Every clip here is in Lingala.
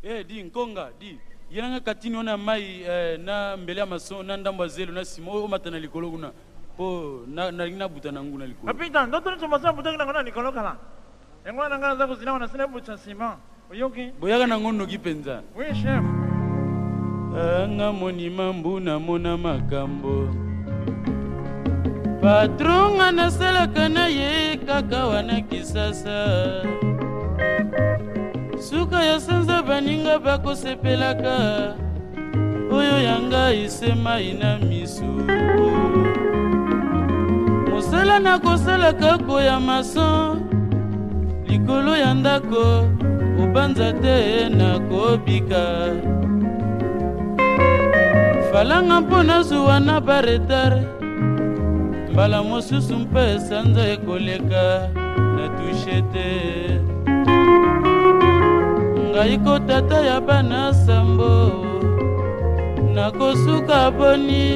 e di nkonga di ye nanga katini wana ya mai eh, na mbele ya maso na ndambo ya zelo na nsima oyo omata na likolo kuna mpo nalingi nabuta na ngu na likolo apita ndotoni tomaso abutaki nango na likolo kala yango wana ngai naza kozina wana sina ebutisa nsima oyoki boyaka nango noki mpenza oui chef anga monima mbu namona makambo patronga nasalaka na ye kaka wana kisasa suka yasa baninga bakosepelaka oyo yanga esemai na misu mosala nakosalaka koya mason likolo ya ndako kobanza te nakobika falanga mpo nazuwa na baretare mbala mosusu mpe sanza ekoleka na tushe te ngai kotata ya bana sambo nakosuka boni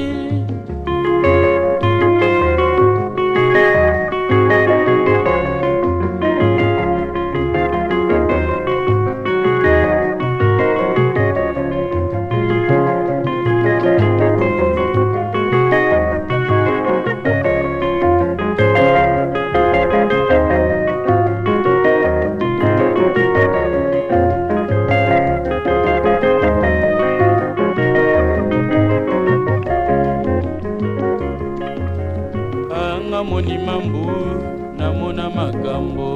namona makambo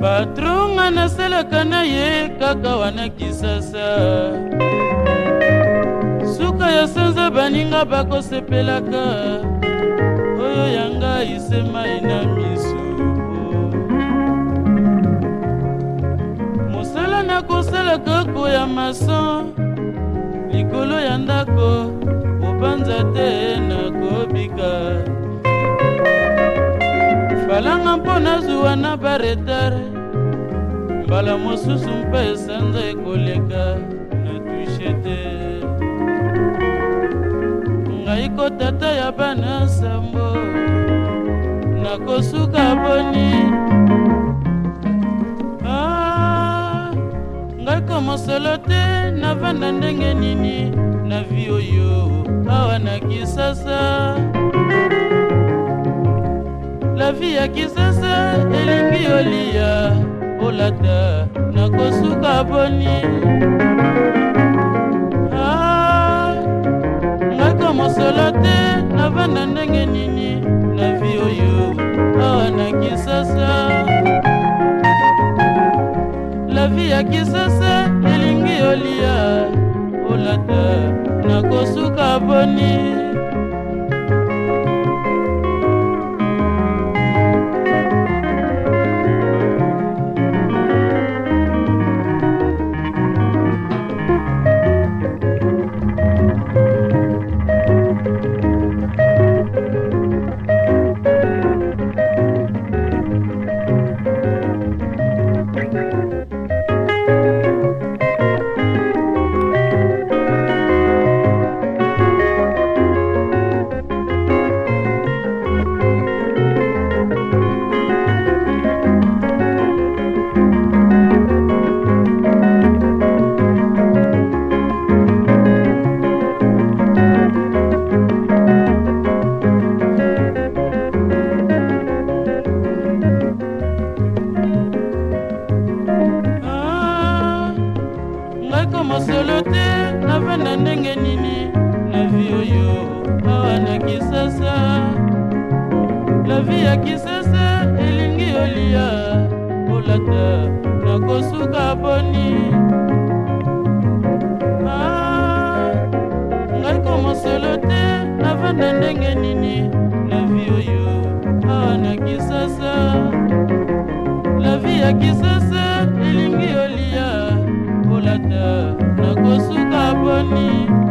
patronga nasalaka na ye kaka wana kisasa suka ya sanza baninga bakosepelaka oyo yanga isemai na misu mosala nakosalaka koya mason likolo ya ndako kopanza te nakobika nga mpo nazuwa na baretare mbala mosusu mpe esanza ekoleka na tushe te ngai kotata ya bana nsambo nakosuka boni ah, ngai komosolo te navanda ndenge nini na vi oyo awa na kisasa lavi ya kisasa elingi olia olata ah, na kosuka poni ngaka mosolo te navanda ndenge nini na vi oyo awa na kisasa lavi ya kisasa elingi olia olata na kosuka poni na ndenge nini lavi oyo awa na kisasa lavi ya kisasa elingi olia kolata na kosuka poni ah, ngai komosolo te navanda ndenge nini lavi oyo awa na kisasa lavi ya kisasa elingi olia kolata money.